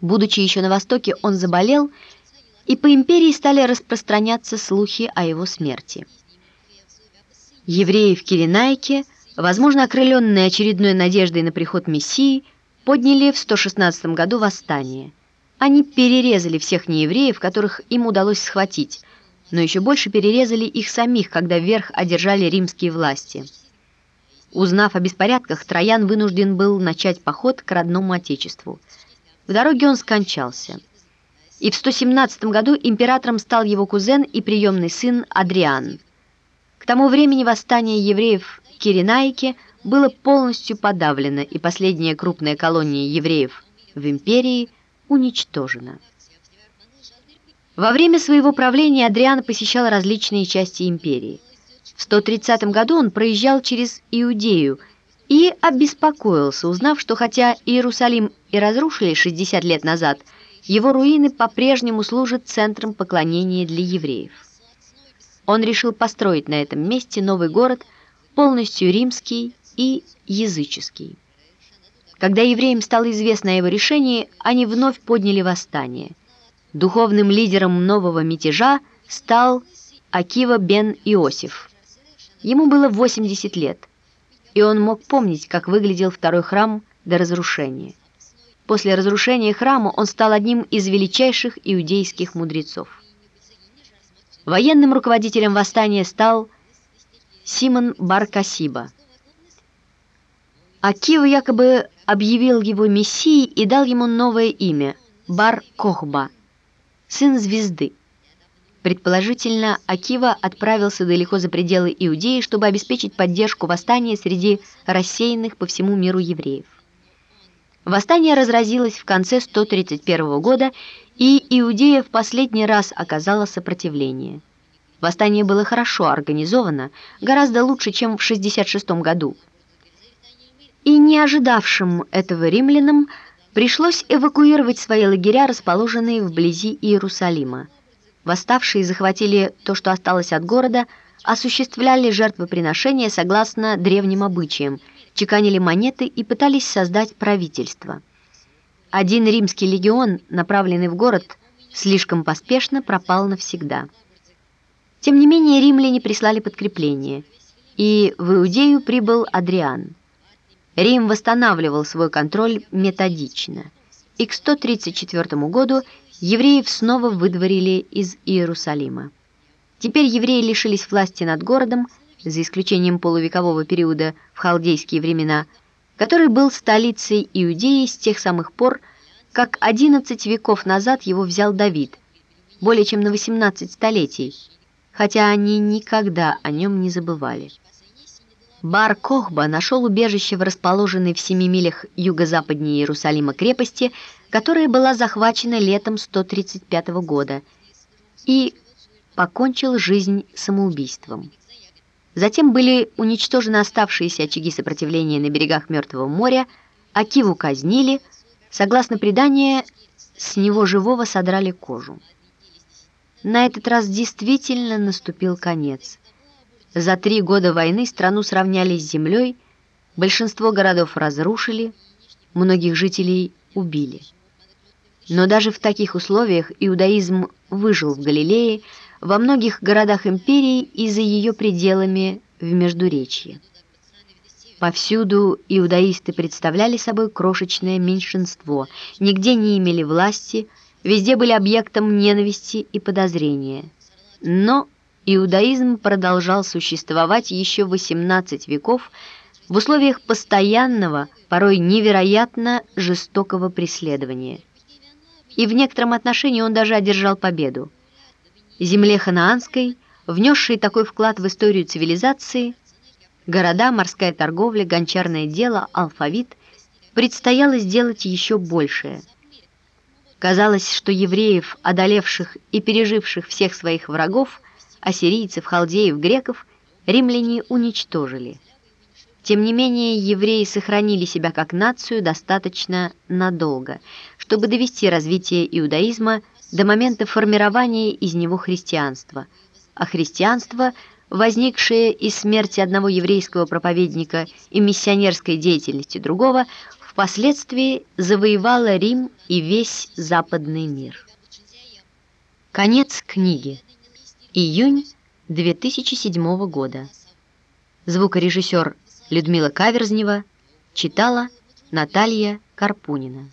Будучи еще на Востоке, он заболел, и по империи стали распространяться слухи о его смерти. Евреи в Киренайке, возможно, окрыленные очередной надеждой на приход Мессии, подняли в 116 году восстание. Они перерезали всех неевреев, которых им удалось схватить, но еще больше перерезали их самих, когда вверх одержали римские власти. Узнав о беспорядках, Троян вынужден был начать поход к родному отечеству. В дороге он скончался. И в 117 году императором стал его кузен и приемный сын Адриан. К тому времени восстание евреев Киренайке было полностью подавлено, и последняя крупная колония евреев в империи уничтожена. Во время своего правления Адриан посещал различные части империи. В 130 году он проезжал через Иудею и обеспокоился, узнав, что хотя Иерусалим и разрушили 60 лет назад, его руины по-прежнему служат центром поклонения для евреев. Он решил построить на этом месте новый город, полностью римский и языческий. Когда евреям стало известно о его решении, они вновь подняли восстание. Духовным лидером нового мятежа стал Акива бен Иосиф – Ему было 80 лет, и он мог помнить, как выглядел второй храм до разрушения. После разрушения храма он стал одним из величайших иудейских мудрецов. Военным руководителем восстания стал Симон Бар-Касиба. Акива якобы объявил его мессией и дал ему новое имя – Бар-Кохба, сын звезды. Предположительно, Акива отправился далеко за пределы Иудеи, чтобы обеспечить поддержку восстания среди рассеянных по всему миру евреев. Восстание разразилось в конце 131 года, и Иудея в последний раз оказала сопротивление. Восстание было хорошо организовано, гораздо лучше, чем в 66 году. И не ожидавшим этого римлянам пришлось эвакуировать свои лагеря, расположенные вблизи Иерусалима. Восставшие захватили то, что осталось от города, осуществляли жертвоприношения согласно древним обычаям, чеканили монеты и пытались создать правительство. Один римский легион, направленный в город, слишком поспешно пропал навсегда. Тем не менее, римляне прислали подкрепление, и в Иудею прибыл Адриан. Рим восстанавливал свой контроль методично, и к 134 году евреев снова выдворили из Иерусалима. Теперь евреи лишились власти над городом, за исключением полувекового периода в халдейские времена, который был столицей Иудеи с тех самых пор, как 11 веков назад его взял Давид, более чем на 18 столетий, хотя они никогда о нем не забывали. Бар Кохба нашел убежище в расположенной в семи милях юго-западнее Иерусалима крепости, которая была захвачена летом 135 года, и покончил жизнь самоубийством. Затем были уничтожены оставшиеся очаги сопротивления на берегах Мертвого моря, Акиву казнили, согласно преданию, с него живого содрали кожу. На этот раз действительно наступил конец – за три года войны страну сравняли с землей, большинство городов разрушили, многих жителей убили. Но даже в таких условиях иудаизм выжил в Галилее, во многих городах империи и за ее пределами в Междуречье. Повсюду иудаисты представляли собой крошечное меньшинство, нигде не имели власти, везде были объектом ненависти и подозрения. Но иудаизм продолжал существовать еще 18 веков в условиях постоянного, порой невероятно жестокого преследования. И в некотором отношении он даже одержал победу. Земле ханаанской, внесшей такой вклад в историю цивилизации, города, морская торговля, гончарное дело, алфавит, предстояло сделать еще большее. Казалось, что евреев, одолевших и переживших всех своих врагов, ассирийцев, халдеев, греков римляне уничтожили. Тем не менее, евреи сохранили себя как нацию достаточно надолго, чтобы довести развитие иудаизма до момента формирования из него христианства, а христианство, возникшее из смерти одного еврейского проповедника и миссионерской деятельности другого, впоследствии завоевала Рим и весь западный мир. Конец книги. Июнь 2007 года. Звукорежиссер Людмила Каверзнева читала Наталья Карпунина.